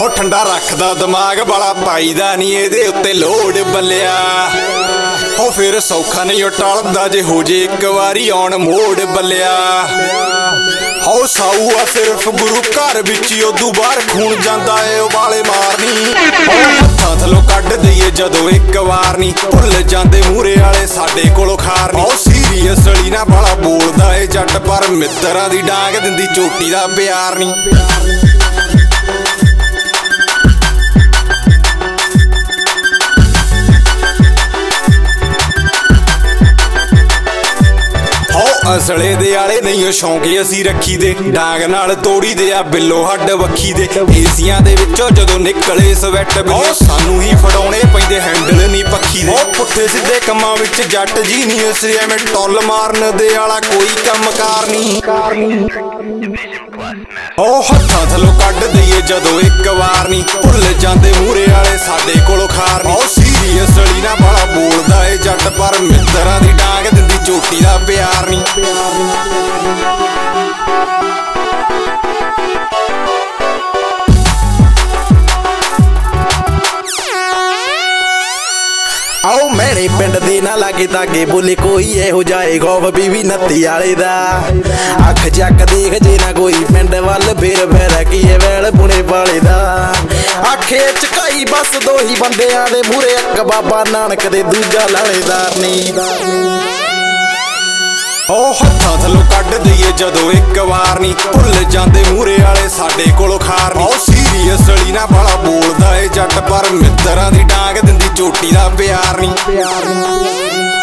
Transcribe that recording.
ਹੋ ਠੰਡਾ ਰੱਖਦਾ ਦਿਮਾਗ ਬੜਾ ਪਾਈਦਾ ਨਹੀਂ ਇਹਦੇ ਉੱਤੇ ਲੋੜ ਬੱਲਿਆ। ਹੋ ਫਿਰ ਸੌਖਾ ਨਹੀਂ ਉਹ ਟਲਦਾ ਜੇ ਹੋ ਜੇ ਇੱਕ ਵਾਰੀ ਆਉਣ ਮੋੜ ਬੱਲਿਆ। ਹੋ ਸਾਊ ਆ ਸਿਰਫ ਗੁਰੂ ਘਰ ਵਿੱਚ ਹੀ ਉਦੋਂ ਬਾਹਰ ਖੂਨ ਜਾਂਦਾ ਏ ਉਬਾਲੇ ਮਾਰਨੀ। ਜਦੋਂ ਇੱਕ ਵਾਰ ਨਹੀਂ ਭੁੱਲ ਜਾਂਦੇ ਮੂਰੇ ਵਾਲੇ ਸਾਡੇ ਕੋਲੋਂ ਖਾਰ ਨਹੀਂ ਹੋ ਸੀਰੀਅਸ ਅਲੀ ਨਾ ਬੜਾ ਬੋਲਦਾ ਏ ਜੱਟ ਪਰ ਮਿੱਤਰਾਂ ਦੀ ਡਾਂਗ ਦਿੰਦੀ ਚੋਟੀ ਦਾ ਪਿਆਰ ਨਹੀਂ ਅਸਲੇ ਦੇ ਆਲੇ ਨਹੀਂ ਸ਼ੌਂਕੀ ਅਸੀਂ ਰੱਖੀ ਦੇ ਡਾਂਗ ਨਾਲ ਤੋੜੀ ਦੇ ਆ, ਬਿੱਲੋ ਹੱਡ ਵੱਖੀ ਦੇ ਏਸੀਆਂ ਦੇ ਵਿੱਚੋਂ ਜਦੋਂ ਨਿਕਲੇ ਸਵੈਟ ਬਿੱਲੋ, ਸਾਨੂੰ ਹੀ ਫੜਾਉਣੇ ਪੈਂਦੇ, ਹੈਂਡਲ ਨਹੀਂ ਪੱਖੀ ਦੇ ਉਹ ਪੁੱਠੇ ਸਿੱਧੇ ਕੰਮਾਂ ਵਿੱਚ ਜੱਟ ਜੀ ਨਹੀਂ ਅਸੀਂ ਐਵੇਂ ਟੁੱਲ ਮਾਰਨ ਦੇ ਆਲਾ ਕੋਈ ਕੰਮਕਾਰ ਨਹੀਂ। ਉਹ ਹੱਥਾਂ ਥਲੋਂ ਕੱਢ ਦਈਏ ਜਦੋਂ ਇੱਕ ਵਾਰ ਨਹੀਂ, ਭੁੱਲ ਜਾਂਦੇ ਮੂਰੇ ਵਾਲੇ ਸਾਡੇ ਜੱਟ ਪਰ ਮਿੱਤਰਾਂ ਦੀ ਡਾਂਗ ਦਿੰਦੀ ਚੋਟੀ ਦਾ ਪਿਆਰ ਨਹੀਂ ਆਓ ਮੇਰੇ ਪਿੰਡ ਦੇ ਨਾ ਲਾਗੇ ਤਾਗੇ ਬੋਲੇ, ਕੋਈ ਇਹੋ ਜਾਏ ਗੋਫ ਬੀਵੀ ਨੱਤੀ ਵਾਲੇ ਦਾ। ਅੱਖ ਚੱਕ ਦੇਖ ਜੇ ਨਾ ਕੋਈ ਪਿੰਡ ਵੱਲ, ਫੇਰ ਫੇਰ ਕੀ ਇਹ ਵੇਲ ਪੁਣੇ ਵਾਲੇ ਦਾ। ਅੱਖੇ ਚਕਾਈ ਬਸ ਦੋ ਹੀ ਬੰਦਿਆਂ ਦੇ ਮੂਰੇ ਇੱਕ ਬਾਬਾ ਨਾਨਕ ਦੇ ਦੂਜਾ ਲਾਲੇਦਾਰ ਨਹੀਂ ਉਹ ਹੱਥਾਂ ਥਲੋਂ ਕੱਢ ਦਈਏ ਜਦੋਂ ਇੱਕ ਵਾਰ ਨਹੀਂ ਭੁੱਲ ਜਾਂਦੇ ਮੂਰੇ ਵਾਲੇ ਸਾਡੇ ਕੋਲੋਂ ਖਾਰ ਨਹੀਂ ਉਹ ਸੀਰੀਅਸ ਅਲੀ ਨਾ ਬੜਾ ਬੋਲਦਾ ਏ ਜੱਟ ਪਰ ਮਿੱਤਰਾਂ ਦੀ ਡਾਂਗ ਦਿੰਦੀ ਚੋਟੀ ਦਾ ਪਿਆਰ ਨਹੀਂ